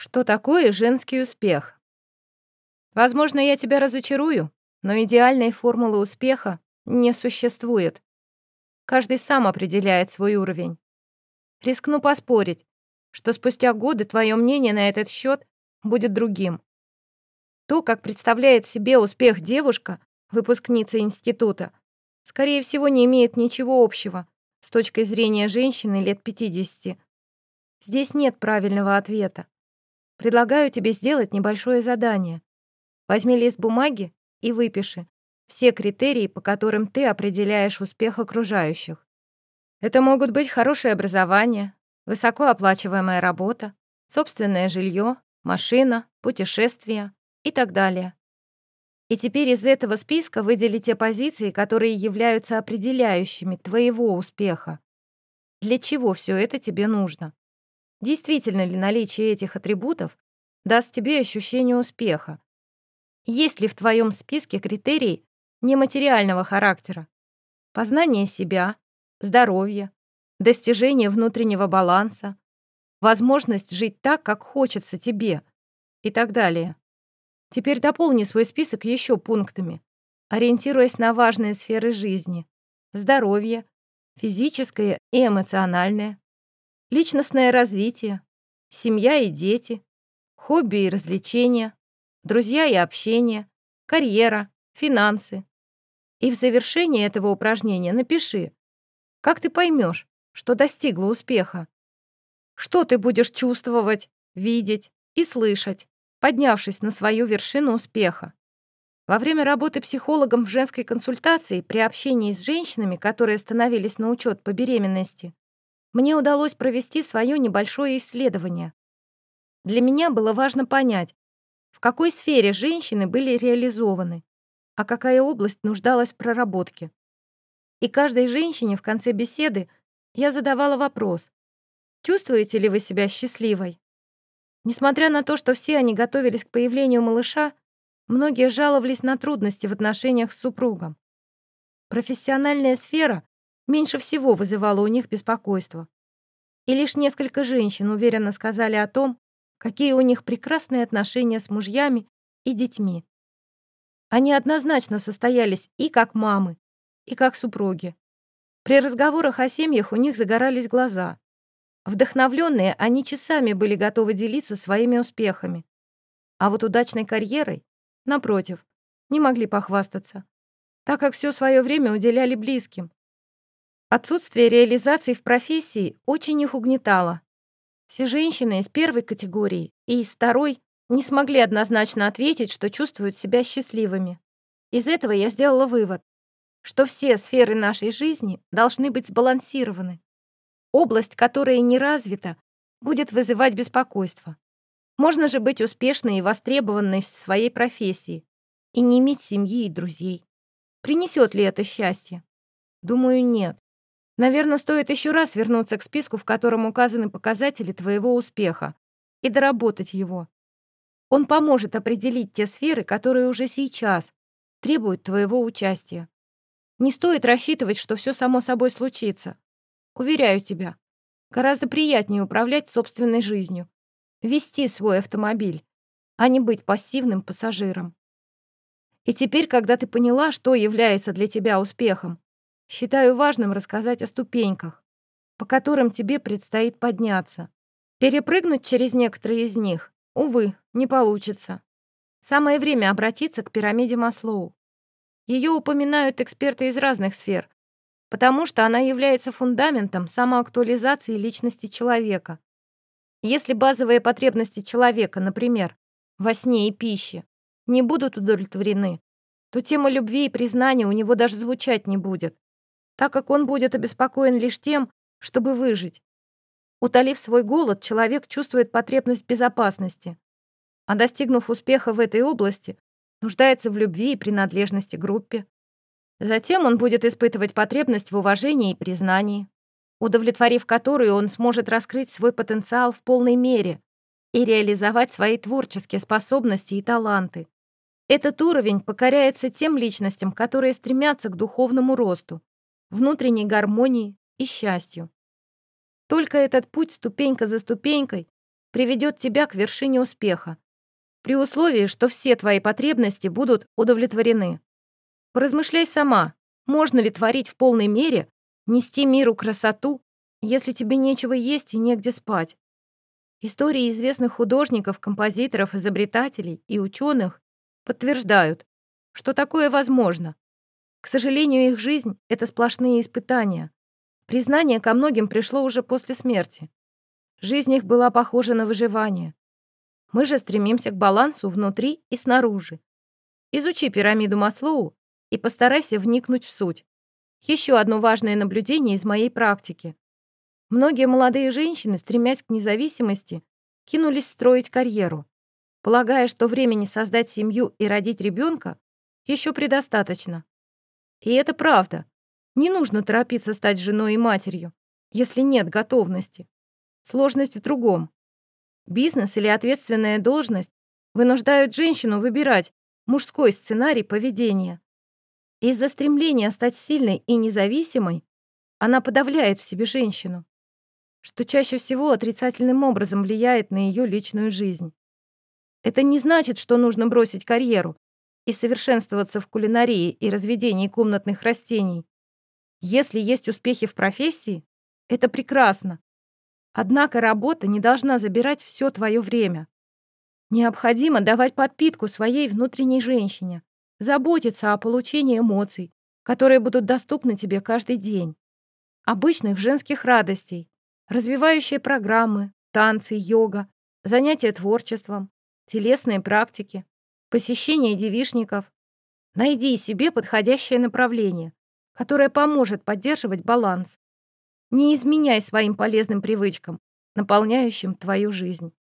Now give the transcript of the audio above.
Что такое женский успех? Возможно, я тебя разочарую, но идеальной формулы успеха не существует. Каждый сам определяет свой уровень. Рискну поспорить, что спустя годы твое мнение на этот счет будет другим. То, как представляет себе успех девушка, выпускница института, скорее всего, не имеет ничего общего с точки зрения женщины лет 50. Здесь нет правильного ответа. Предлагаю тебе сделать небольшое задание. Возьми лист бумаги и выпиши все критерии, по которым ты определяешь успех окружающих. Это могут быть хорошее образование, высокооплачиваемая работа, собственное жилье, машина, путешествия и так далее. И теперь из этого списка выдели те позиции, которые являются определяющими твоего успеха. Для чего все это тебе нужно? Действительно ли наличие этих атрибутов даст тебе ощущение успеха? Есть ли в твоем списке критерии нематериального характера? Познание себя, здоровье, достижение внутреннего баланса, возможность жить так, как хочется тебе и так далее. Теперь дополни свой список еще пунктами, ориентируясь на важные сферы жизни. Здоровье, физическое и эмоциональное, личностное развитие, семья и дети, хобби и развлечения, друзья и общение, карьера, финансы. И в завершении этого упражнения напиши, как ты поймешь, что достигла успеха. Что ты будешь чувствовать, видеть и слышать, поднявшись на свою вершину успеха. Во время работы психологом в женской консультации при общении с женщинами, которые становились на учет по беременности, мне удалось провести свое небольшое исследование. Для меня было важно понять, в какой сфере женщины были реализованы, а какая область нуждалась в проработке. И каждой женщине в конце беседы я задавала вопрос, чувствуете ли вы себя счастливой? Несмотря на то, что все они готовились к появлению малыша, многие жаловались на трудности в отношениях с супругом. Профессиональная сфера меньше всего вызывала у них беспокойство. И лишь несколько женщин уверенно сказали о том, какие у них прекрасные отношения с мужьями и детьми. Они однозначно состоялись и как мамы, и как супруги. При разговорах о семьях у них загорались глаза. Вдохновленные, они часами были готовы делиться своими успехами. А вот удачной карьерой, напротив, не могли похвастаться, так как все свое время уделяли близким. Отсутствие реализации в профессии очень их угнетало. Все женщины из первой категории и из второй не смогли однозначно ответить, что чувствуют себя счастливыми. Из этого я сделала вывод, что все сферы нашей жизни должны быть сбалансированы. Область, которая не развита, будет вызывать беспокойство. Можно же быть успешной и востребованной в своей профессии и не иметь семьи и друзей. Принесет ли это счастье? Думаю, нет. Наверное, стоит еще раз вернуться к списку, в котором указаны показатели твоего успеха, и доработать его. Он поможет определить те сферы, которые уже сейчас требуют твоего участия. Не стоит рассчитывать, что все само собой случится. Уверяю тебя, гораздо приятнее управлять собственной жизнью, вести свой автомобиль, а не быть пассивным пассажиром. И теперь, когда ты поняла, что является для тебя успехом, считаю важным рассказать о ступеньках, по которым тебе предстоит подняться. Перепрыгнуть через некоторые из них, увы, не получится. Самое время обратиться к пирамиде Маслоу. Ее упоминают эксперты из разных сфер, потому что она является фундаментом самоактуализации личности человека. Если базовые потребности человека, например, во сне и пище, не будут удовлетворены, то тема любви и признания у него даже звучать не будет, так как он будет обеспокоен лишь тем, чтобы выжить. Утолив свой голод, человек чувствует потребность безопасности, а достигнув успеха в этой области, нуждается в любви и принадлежности группе. Затем он будет испытывать потребность в уважении и признании, удовлетворив которую он сможет раскрыть свой потенциал в полной мере и реализовать свои творческие способности и таланты. Этот уровень покоряется тем личностям, которые стремятся к духовному росту, внутренней гармонии и счастью. Только этот путь ступенька за ступенькой приведет тебя к вершине успеха, при условии, что все твои потребности будут удовлетворены. Поразмышляй сама, можно ли творить в полной мере, нести миру красоту, если тебе нечего есть и негде спать. Истории известных художников, композиторов, изобретателей и ученых подтверждают, что такое возможно. К сожалению, их жизнь — это сплошные испытания. Признание ко многим пришло уже после смерти. Жизнь их была похожа на выживание. Мы же стремимся к балансу внутри и снаружи. Изучи пирамиду Маслоу и постарайся вникнуть в суть. Еще одно важное наблюдение из моей практики. Многие молодые женщины, стремясь к независимости, кинулись строить карьеру, полагая, что времени создать семью и родить ребенка еще предостаточно. И это правда. Не нужно торопиться стать женой и матерью, если нет готовности. Сложность в другом. Бизнес или ответственная должность вынуждают женщину выбирать мужской сценарий поведения. Из-за стремления стать сильной и независимой она подавляет в себе женщину, что чаще всего отрицательным образом влияет на ее личную жизнь. Это не значит, что нужно бросить карьеру и совершенствоваться в кулинарии и разведении комнатных растений. Если есть успехи в профессии, это прекрасно. Однако работа не должна забирать все твое время. Необходимо давать подпитку своей внутренней женщине, заботиться о получении эмоций, которые будут доступны тебе каждый день, обычных женских радостей, развивающие программы, танцы, йога, занятия творчеством, телесные практики, посещение девишников. Найди себе подходящее направление, которое поможет поддерживать баланс. Не изменяй своим полезным привычкам, наполняющим твою жизнь.